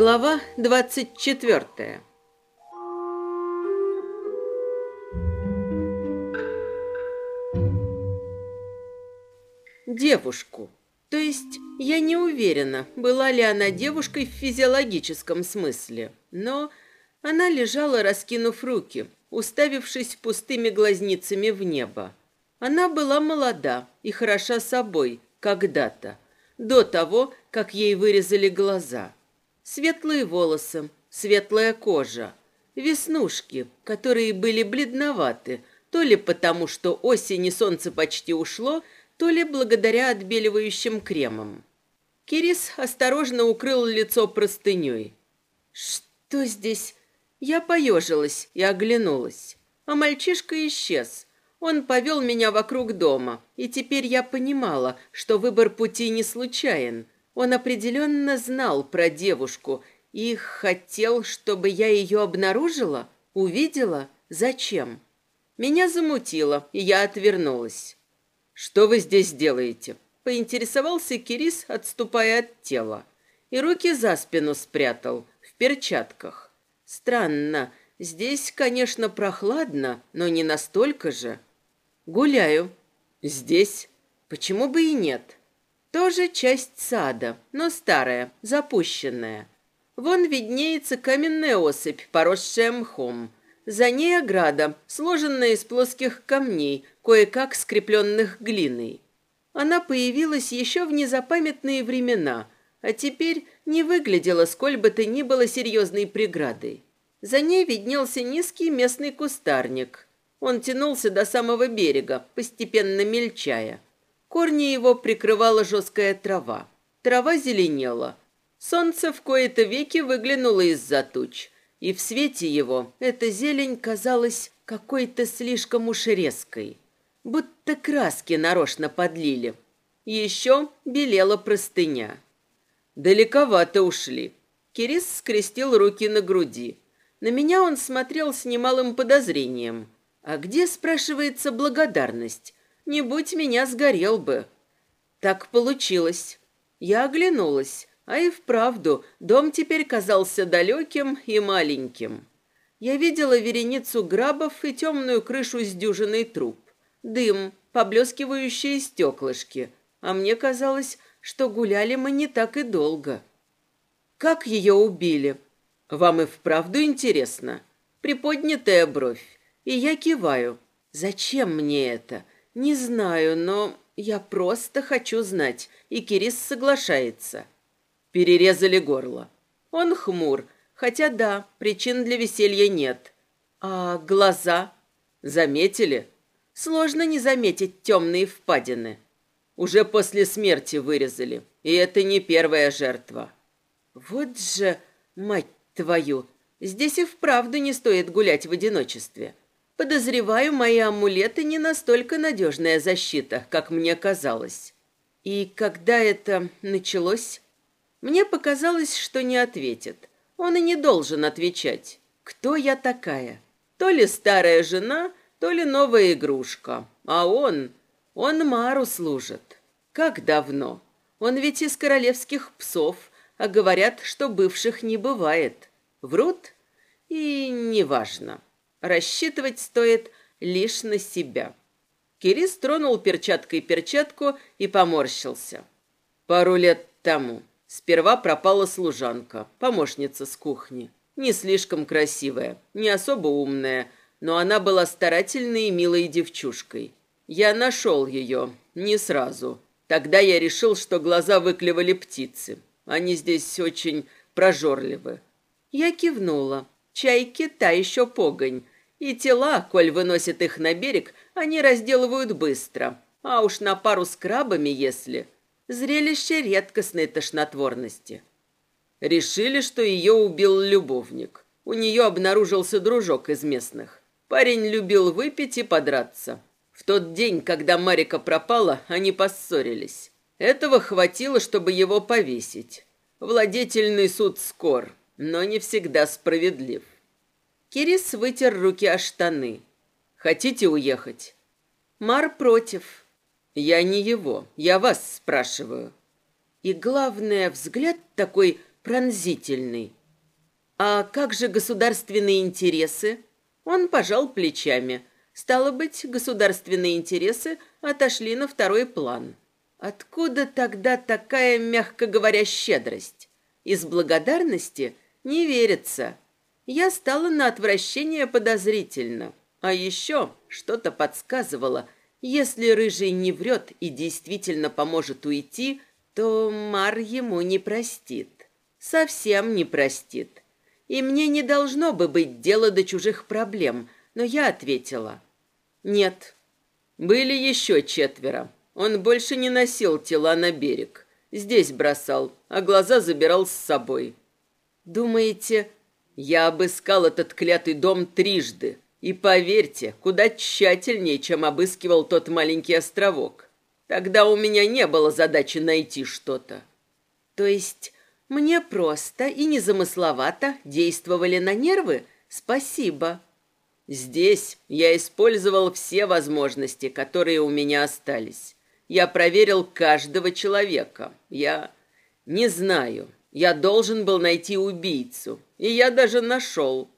Глава двадцать четвертая. Девушку. То есть я не уверена, была ли она девушкой в физиологическом смысле, но она лежала, раскинув руки, уставившись пустыми глазницами в небо. Она была молода и хороша собой когда-то, до того, как ей вырезали глаза. Светлые волосы, светлая кожа, веснушки, которые были бледноваты, то ли потому, что осень и солнце почти ушло, то ли благодаря отбеливающим кремам. Кирис осторожно укрыл лицо простыней. «Что здесь?» Я поежилась и оглянулась. А мальчишка исчез. Он повел меня вокруг дома, и теперь я понимала, что выбор пути не случайен. Он определенно знал про девушку и хотел, чтобы я ее обнаружила, увидела. Зачем? Меня замутило, и я отвернулась. «Что вы здесь делаете?» – поинтересовался Кирис, отступая от тела. И руки за спину спрятал, в перчатках. «Странно. Здесь, конечно, прохладно, но не настолько же». «Гуляю». «Здесь?» «Почему бы и нет?» «Тоже часть сада, но старая, запущенная. Вон виднеется каменная осыпь, поросшая мхом. За ней ограда, сложенная из плоских камней, кое-как скрепленных глиной. Она появилась еще в незапамятные времена, а теперь не выглядела сколь бы то ни было серьезной преградой. За ней виднелся низкий местный кустарник. Он тянулся до самого берега, постепенно мельчая. Корни его прикрывала жесткая трава. Трава зеленела. Солнце в кои-то веки выглянуло из-за туч, и в свете его эта зелень казалась какой-то слишком уж резкой будто краски нарочно подлили. Еще белела простыня. Далековато ушли. Кирис скрестил руки на груди. На меня он смотрел с немалым подозрением. А где, спрашивается, благодарность? Не будь меня, сгорел бы. Так получилось. Я оглянулась, а и вправду дом теперь казался далеким и маленьким. Я видела вереницу грабов и темную крышу с дюжиной труб. Дым, поблескивающие стеклышки. А мне казалось, что гуляли мы не так и долго. Как ее убили? Вам и вправду интересно? Приподнятая бровь. И я киваю. Зачем мне это? Не знаю, но я просто хочу знать. И Кирис соглашается. Перерезали горло. Он хмур, хотя да, причин для веселья нет. А глаза? Заметили? Сложно не заметить темные впадины. Уже после смерти вырезали, и это не первая жертва. Вот же, мать твою, здесь и вправду не стоит гулять в одиночестве. Подозреваю, мои амулеты не настолько надежная защита, как мне казалось. И когда это началось, мне показалось, что не ответит. Он и не должен отвечать. Кто я такая? То ли старая жена, то ли новая игрушка. А он, он Мару служит. Как давно? Он ведь из королевских псов, а говорят, что бывших не бывает. Врут? И неважно. Рассчитывать стоит лишь на себя. Кирис тронул перчаткой перчатку и поморщился. Пару лет тому сперва пропала служанка, помощница с кухни. Не слишком красивая, не особо умная, но она была старательной и милой девчушкой. Я нашел ее, не сразу. Тогда я решил, что глаза выклевали птицы. Они здесь очень прожорливы. Я кивнула. Чайки та еще погонь. И тела, коль выносят их на берег, они разделывают быстро. А уж на пару с крабами, если... Зрелище редкостной тошнотворности. Решили, что ее убил любовник. У нее обнаружился дружок из местных. Парень любил выпить и подраться. В тот день, когда Марика пропала, они поссорились. Этого хватило, чтобы его повесить. Владетельный суд скор, но не всегда справедлив. Кирис вытер руки о штаны. Хотите уехать? Мар против. Я не его, я вас спрашиваю. И главное, взгляд такой пронзительный. А как же государственные интересы? Он пожал плечами. Стало быть, государственные интересы отошли на второй план. Откуда тогда такая, мягко говоря, щедрость? Из благодарности не верится. Я стала на отвращение подозрительно. А еще что-то подсказывало, если Рыжий не врет и действительно поможет уйти, то Мар ему не простит. Совсем не простит. И мне не должно бы быть дело до чужих проблем, но я ответила. Нет. Были еще четверо. Он больше не носил тела на берег. Здесь бросал, а глаза забирал с собой. Думаете, я обыскал этот клятый дом трижды? И поверьте, куда тщательнее, чем обыскивал тот маленький островок. Тогда у меня не было задачи найти что-то. То есть мне просто и незамысловато действовали на нервы? Спасибо. Здесь я использовал все возможности, которые у меня остались. Я проверил каждого человека. Я не знаю. Я должен был найти убийцу. И я даже нашел.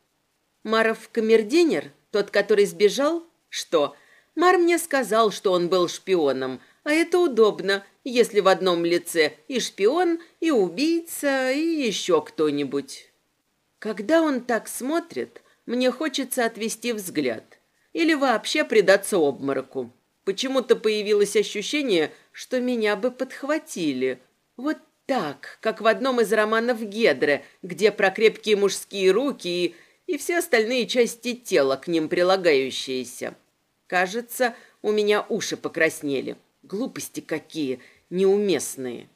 Маров камердинер, тот, который сбежал? Что? Мар мне сказал, что он был шпионом, а это удобно, если в одном лице и шпион, и убийца, и еще кто-нибудь. Когда он так смотрит, мне хочется отвести взгляд. Или вообще предаться обмороку. Почему-то появилось ощущение, что меня бы подхватили. Вот так, как в одном из романов Гедре, где про крепкие мужские руки и, и все остальные части тела к ним прилагающиеся. Кажется, у меня уши покраснели. Глупости какие, неуместные.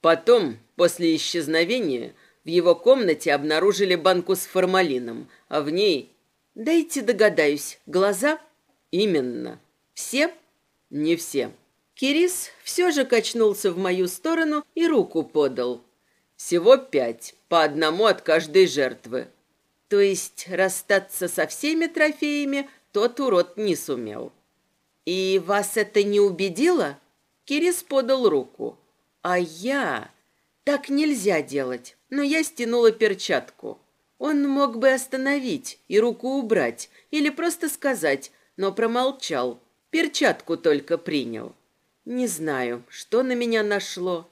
Потом, после исчезновения, в его комнате обнаружили банку с формалином, а в ней... Дайте догадаюсь, глаза? Именно. Все? Не все. Кирис все же качнулся в мою сторону и руку подал. Всего пять, по одному от каждой жертвы. То есть расстаться со всеми трофеями тот урод не сумел. «И вас это не убедило?» Кирис подал руку. «А я...» «Так нельзя делать, но я стянула перчатку. Он мог бы остановить и руку убрать, или просто сказать, но промолчал. Перчатку только принял. Не знаю, что на меня нашло.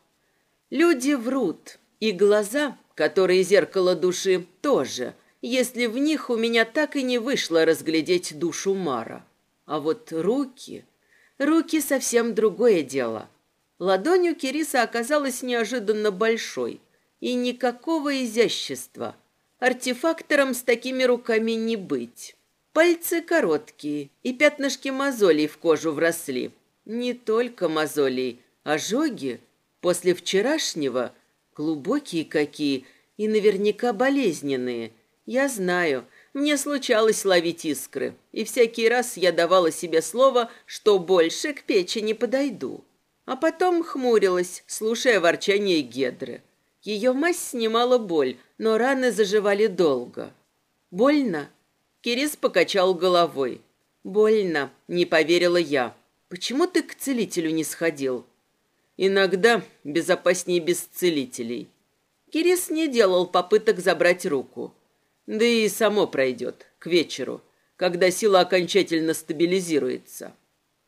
Люди врут, и глаза, которые зеркало души, тоже, если в них у меня так и не вышло разглядеть душу Мара. А вот руки... Руки совсем другое дело. Ладонь у Кириса оказалась неожиданно большой. И никакого изящества. Артефактором с такими руками не быть. Пальцы короткие, и пятнышки мозолей в кожу вросли. Не только мозолей, ожоги. После вчерашнего глубокие какие и наверняка болезненные. Я знаю, мне случалось ловить искры, и всякий раз я давала себе слово, что больше к печи не подойду. А потом хмурилась, слушая ворчание Гедры. Ее мазь снимала боль, но раны заживали долго. «Больно?» Кирис покачал головой. «Больно», — не поверила я. «Почему ты к целителю не сходил?» «Иногда безопаснее без целителей». Кирис не делал попыток забрать руку. Да и само пройдет, к вечеру, когда сила окончательно стабилизируется.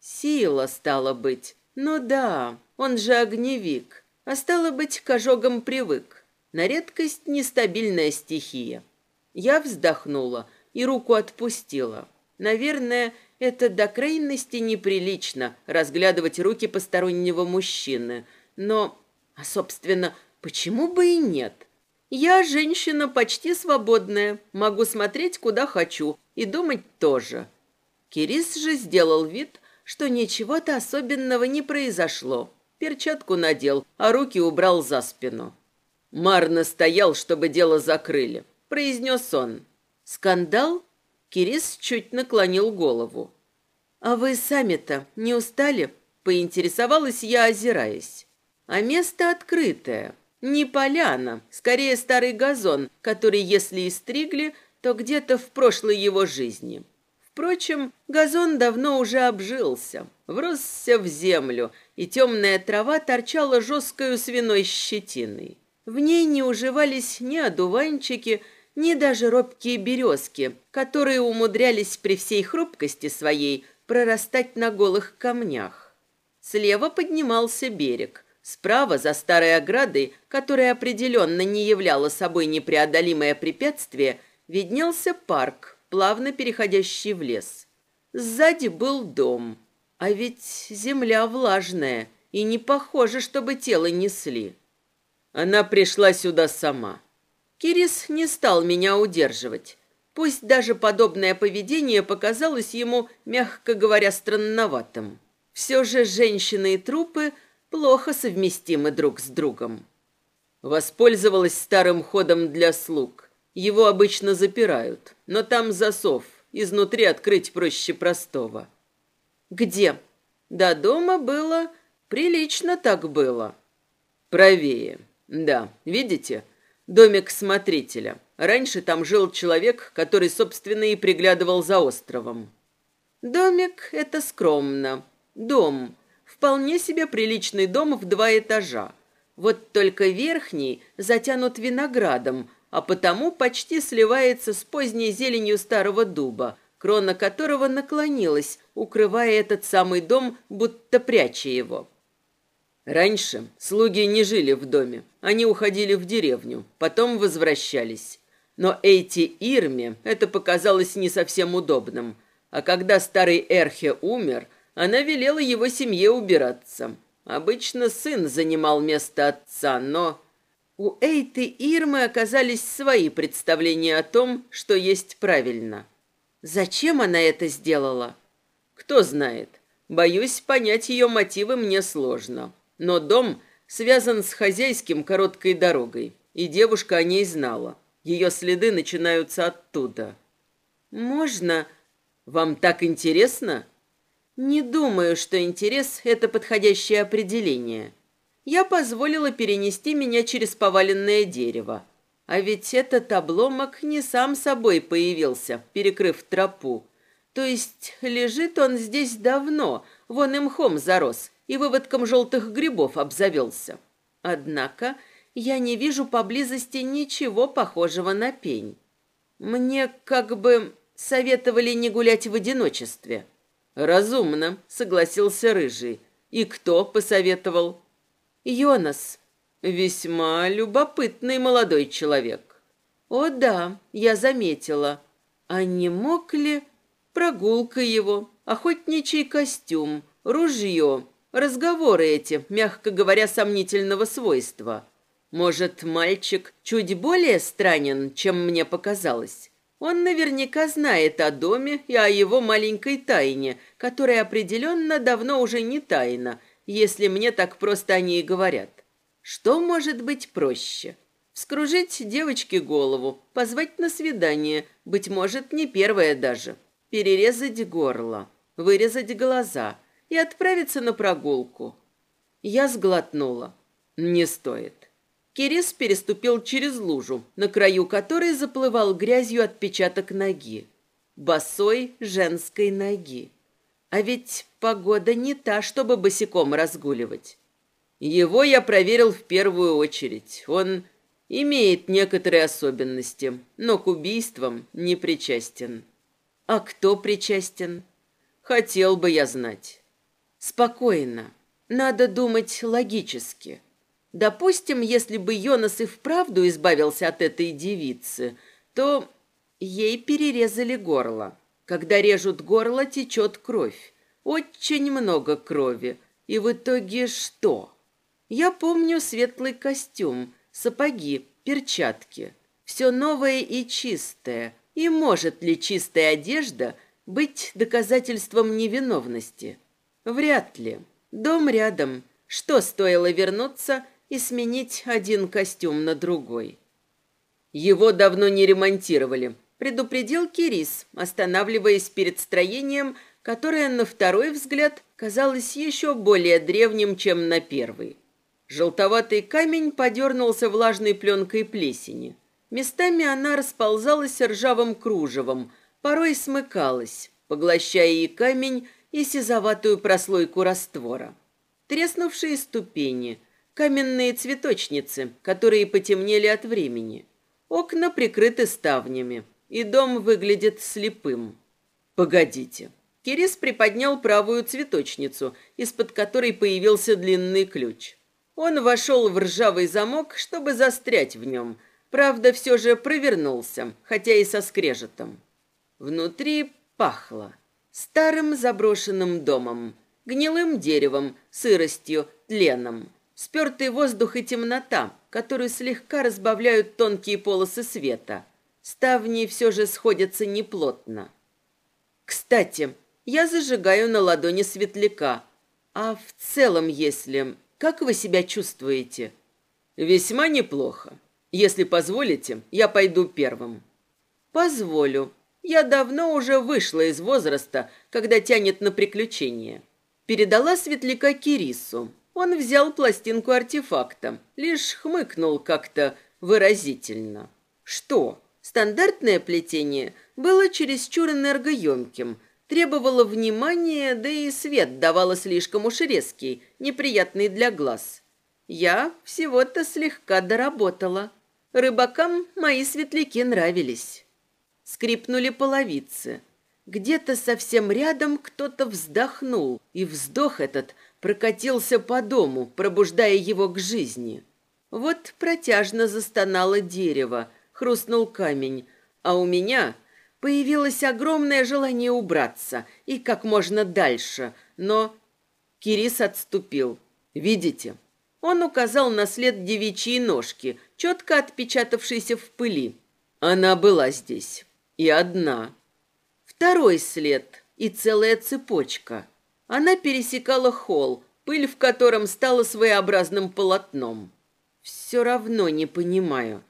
Сила, стала быть. Ну да, он же огневик. А стало быть, к ожогам привык. На редкость нестабильная стихия. Я вздохнула и руку отпустила. Наверное, это до крайности неприлично разглядывать руки постороннего мужчины. Но, а собственно, почему бы и нет? Я женщина почти свободная, могу смотреть куда хочу и думать тоже. Кирис же сделал вид, что ничего-то особенного не произошло. Перчатку надел, а руки убрал за спину. Мар настоял, чтобы дело закрыли, произнес он. Скандал? Кирис чуть наклонил голову. А вы сами-то не устали? Поинтересовалась я, озираясь. А место открытое. Не поляна, скорее старый газон, который, если и стригли, то где-то в прошлой его жизни. Впрочем, газон давно уже обжился, вросся в землю, и темная трава торчала жесткою свиной щетиной. В ней не уживались ни одуванчики, ни даже робкие березки, которые умудрялись при всей хрупкости своей прорастать на голых камнях. Слева поднимался берег, справа за старой оградой, которая определенно не являла собой непреодолимое препятствие, виднелся парк, плавно переходящий в лес. Сзади был дом, а ведь земля влажная, и не похоже, чтобы тело несли. Она пришла сюда сама. Кирис не стал меня удерживать. Пусть даже подобное поведение показалось ему, мягко говоря, странноватым. Все же женщины и трупы плохо совместимы друг с другом. Воспользовалась старым ходом для слуг. Его обычно запирают, но там засов, изнутри открыть проще простого. Где? До дома было, прилично так было. Правее. Да, видите? Домик смотрителя. Раньше там жил человек, который, собственно, и приглядывал за островом. Домик — это скромно. Дом. Вполне себе приличный дом в два этажа. Вот только верхний затянут виноградом, а потому почти сливается с поздней зеленью старого дуба, крона которого наклонилась, укрывая этот самый дом, будто пряча его. Раньше слуги не жили в доме, они уходили в деревню, потом возвращались. Но эти Ирме это показалось не совсем удобным, а когда старый Эрхе умер, она велела его семье убираться. Обычно сын занимал место отца, но... У Эйты Ирмы оказались свои представления о том, что есть правильно. Зачем она это сделала? Кто знает. Боюсь, понять ее мотивы мне сложно. Но дом связан с хозяйским короткой дорогой, и девушка о ней знала. Ее следы начинаются оттуда. «Можно...» «Вам так интересно?» «Не думаю, что интерес — это подходящее определение. Я позволила перенести меня через поваленное дерево. А ведь этот обломок не сам собой появился, перекрыв тропу. То есть лежит он здесь давно, вон и мхом зарос, и выводком желтых грибов обзавелся. Однако я не вижу поблизости ничего похожего на пень. Мне как бы советовали не гулять в одиночестве. Разумно, согласился Рыжий. И кто посоветовал? Йонас. Весьма любопытный молодой человек. О да, я заметила. А не мог ли прогулка его, охотничий костюм, ружье, Разговоры эти, мягко говоря, сомнительного свойства. Может, мальчик чуть более странен, чем мне показалось. Он наверняка знает о доме и о его маленькой тайне, которая определенно давно уже не тайна, если мне так просто о ней говорят. Что может быть проще? Вскружить девочке голову, позвать на свидание, быть может, не первое даже. Перерезать горло, вырезать глаза – и отправиться на прогулку. Я сглотнула. Не стоит. Кирис переступил через лужу, на краю которой заплывал грязью отпечаток ноги. Босой женской ноги. А ведь погода не та, чтобы босиком разгуливать. Его я проверил в первую очередь. Он имеет некоторые особенности, но к убийствам не причастен. А кто причастен? Хотел бы я знать. Спокойно. Надо думать логически. Допустим, если бы Йонас и вправду избавился от этой девицы, то ей перерезали горло. Когда режут горло, течет кровь. Очень много крови. И в итоге что? Я помню светлый костюм, сапоги, перчатки. Все новое и чистое. И может ли чистая одежда быть доказательством невиновности? Вряд ли. Дом рядом. Что стоило вернуться и сменить один костюм на другой? Его давно не ремонтировали, предупредил Кирис, останавливаясь перед строением, которое на второй взгляд казалось еще более древним, чем на первый. Желтоватый камень подернулся влажной пленкой плесени. Местами она расползалась ржавым кружевом, порой смыкалась, поглощая и камень, и сизоватую прослойку раствора. Треснувшие ступени, каменные цветочницы, которые потемнели от времени. Окна прикрыты ставнями, и дом выглядит слепым. Погодите. Кирис приподнял правую цветочницу, из-под которой появился длинный ключ. Он вошел в ржавый замок, чтобы застрять в нем. Правда, все же провернулся, хотя и со скрежетом. Внутри пахло. Старым заброшенным домом, гнилым деревом, сыростью, тленом. Спертый воздух и темнота, которую слегка разбавляют тонкие полосы света. Ставни все же сходятся неплотно. Кстати, я зажигаю на ладони светляка. А в целом, если как вы себя чувствуете? Весьма неплохо. Если позволите, я пойду первым. Позволю. Я давно уже вышла из возраста, когда тянет на приключения. Передала светляка Кирису. Он взял пластинку артефакта, лишь хмыкнул как-то выразительно. Что? Стандартное плетение было чересчур энергоемким – требовала внимания, да и свет давала слишком уж резкий, неприятный для глаз. Я всего-то слегка доработала. Рыбакам мои светляки нравились. Скрипнули половицы. Где-то совсем рядом кто-то вздохнул, и вздох этот прокатился по дому, пробуждая его к жизни. Вот протяжно застонало дерево, хрустнул камень, а у меня Появилось огромное желание убраться и как можно дальше, но Кирис отступил. «Видите?» Он указал на след девичьей ножки, четко отпечатавшейся в пыли. Она была здесь. И одна. Второй след и целая цепочка. Она пересекала холл, пыль в котором стала своеобразным полотном. Все равно не понимаю.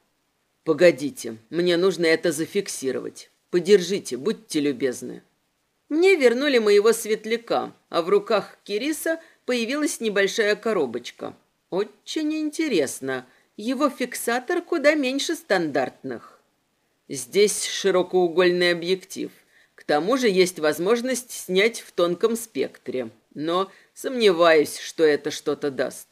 Погодите, мне нужно это зафиксировать. Подержите, будьте любезны. Мне вернули моего светляка, а в руках Кириса появилась небольшая коробочка. Очень интересно. Его фиксатор куда меньше стандартных. Здесь широкоугольный объектив. Тому же есть возможность снять в тонком спектре. Но сомневаюсь, что это что-то даст.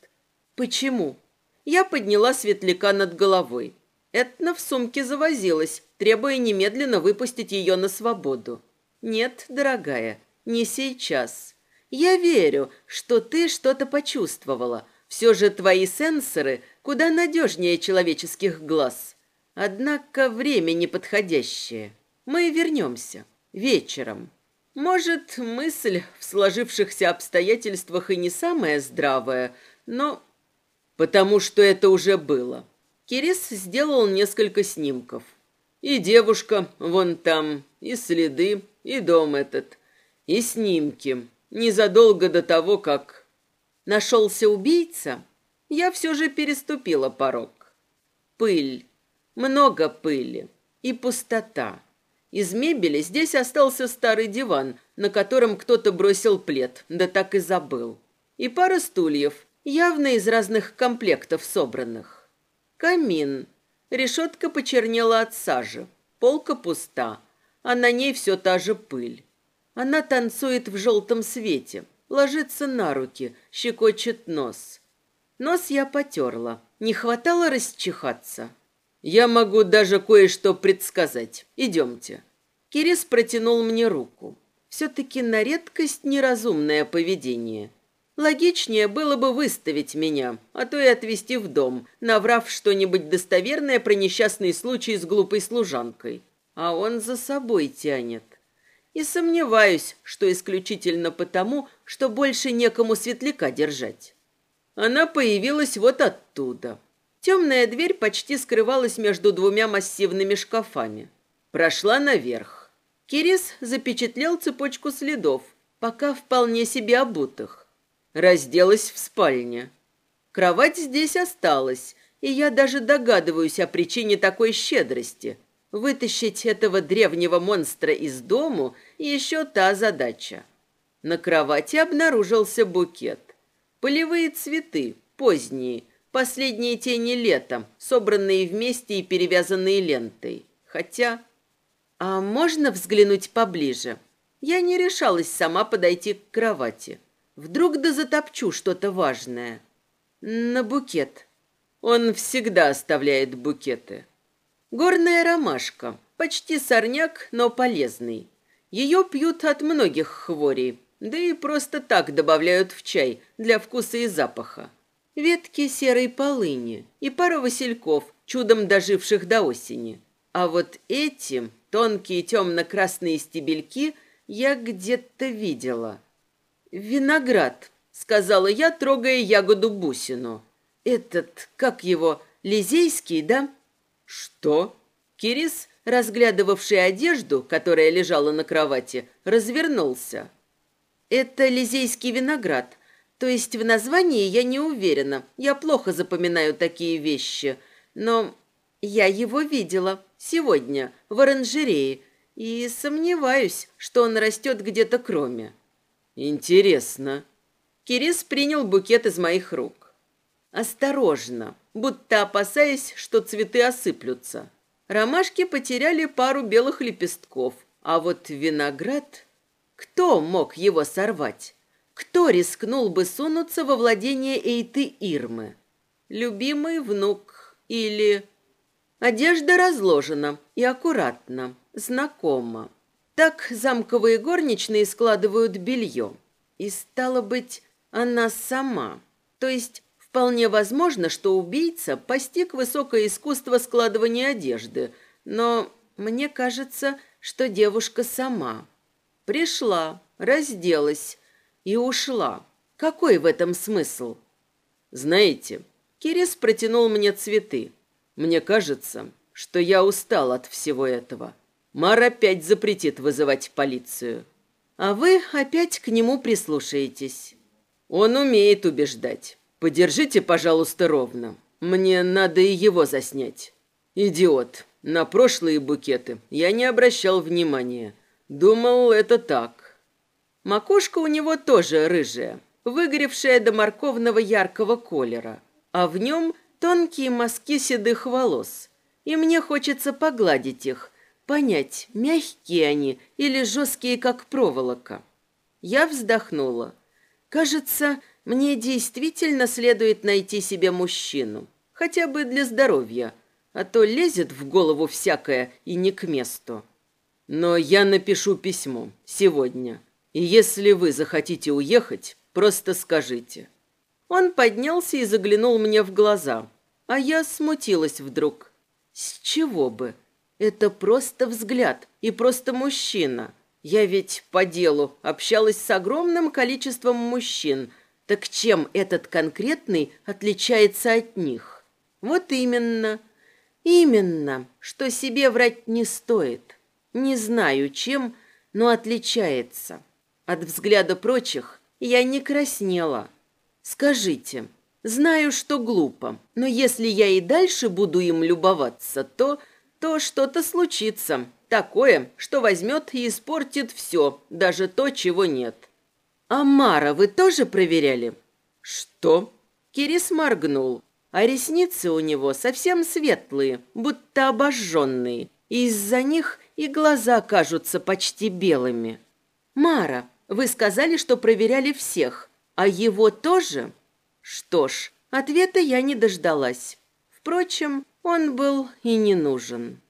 Почему? Я подняла светляка над головой. Этна в сумке завозилась, требуя немедленно выпустить ее на свободу. «Нет, дорогая, не сейчас. Я верю, что ты что-то почувствовала. Все же твои сенсоры куда надежнее человеческих глаз. Однако время неподходящее. Мы вернемся. Вечером. Может, мысль в сложившихся обстоятельствах и не самая здравая, но... Потому что это уже было. Кирис сделал несколько снимков. И девушка вон там, и следы, и дом этот, и снимки. Незадолго до того, как... Нашелся убийца, я все же переступила порог. Пыль, много пыли и пустота. Из мебели здесь остался старый диван, на котором кто-то бросил плед, да так и забыл. И пара стульев, явно из разных комплектов собранных. Камин. Решетка почернела от сажи. Полка пуста, а на ней все та же пыль. Она танцует в желтом свете, ложится на руки, щекочет нос. Нос я потерла. Не хватало расчихаться. Я могу даже кое-что предсказать. Идемте. Кирис протянул мне руку. Все-таки на редкость неразумное поведение. Логичнее было бы выставить меня, а то и отвезти в дом, наврав что-нибудь достоверное про несчастный случай с глупой служанкой. А он за собой тянет. И сомневаюсь, что исключительно потому, что больше некому светляка держать. Она появилась вот оттуда. Темная дверь почти скрывалась между двумя массивными шкафами. Прошла наверх. Кирис запечатлел цепочку следов, пока вполне себе обутых разделась в спальне. Кровать здесь осталась, и я даже догадываюсь о причине такой щедрости. Вытащить этого древнего монстра из дому – еще та задача. На кровати обнаружился букет. Полевые цветы, поздние, последние тени лета, собранные вместе и перевязанные лентой. Хотя... А можно взглянуть поближе? Я не решалась сама подойти к кровати. Вдруг да затопчу что-то важное. На букет. Он всегда оставляет букеты. Горная ромашка. Почти сорняк, но полезный. Ее пьют от многих хворей, да и просто так добавляют в чай для вкуса и запаха. Ветки серой полыни и пара васильков, чудом доживших до осени. А вот эти тонкие темно-красные стебельки я где-то видела. «Виноград», — сказала я, трогая ягоду-бусину. «Этот, как его, лизейский, да?» «Что?» Кирис, разглядывавший одежду, которая лежала на кровати, развернулся. «Это лизейский виноград. То есть в названии я не уверена. Я плохо запоминаю такие вещи. Но я его видела сегодня в оранжерее и сомневаюсь, что он растет где-то кроме». «Интересно». Кирис принял букет из моих рук. Осторожно, будто опасаясь, что цветы осыплются. Ромашки потеряли пару белых лепестков, а вот виноград... Кто мог его сорвать? Кто рискнул бы сунуться во владение Эйты Ирмы? Любимый внук или... Одежда разложена и аккуратно, знакомо. Так замковые горничные складывают белье. И стало быть, она сама. То есть вполне возможно, что убийца постиг высокое искусство складывания одежды, но мне кажется, что девушка сама. Пришла, разделась и ушла. Какой в этом смысл? Знаете, Кирис протянул мне цветы. Мне кажется, что я устал от всего этого. Мар опять запретит вызывать полицию. А вы опять к нему прислушаетесь. Он умеет убеждать. Подержите, пожалуйста, ровно. Мне надо и его заснять. Идиот. На прошлые букеты я не обращал внимания. Думал, это так. Макушка у него тоже рыжая, выгоревшая до морковного яркого колера, а в нем тонкие мазки седых волос. И мне хочется погладить их, понять, мягкие они или жесткие, как проволока. Я вздохнула. Кажется, мне действительно следует найти себе мужчину, хотя бы для здоровья, а то лезет в голову всякое и не к месту. Но я напишу письмо сегодня. И если вы захотите уехать, просто скажите. Он поднялся и заглянул мне в глаза, а я смутилась вдруг. С чего бы? Это просто взгляд и просто мужчина. Я ведь по делу общалась с огромным количеством мужчин. Так чем этот конкретный отличается от них? Вот именно, именно, что себе врать не стоит. Не знаю, чем, но отличается. От взгляда прочих я не краснела. Скажите, знаю, что глупо, но если я и дальше буду им любоваться, то, то что-то случится. Такое, что возьмет и испортит все, даже то, чего нет. А Мара вы тоже проверяли? Что? Кирис моргнул, а ресницы у него совсем светлые, будто обожженные. И из-за них и глаза кажутся почти белыми. «Мара, вы сказали, что проверяли всех, а его тоже?» Что ж, ответа я не дождалась. Впрочем, он был и не нужен.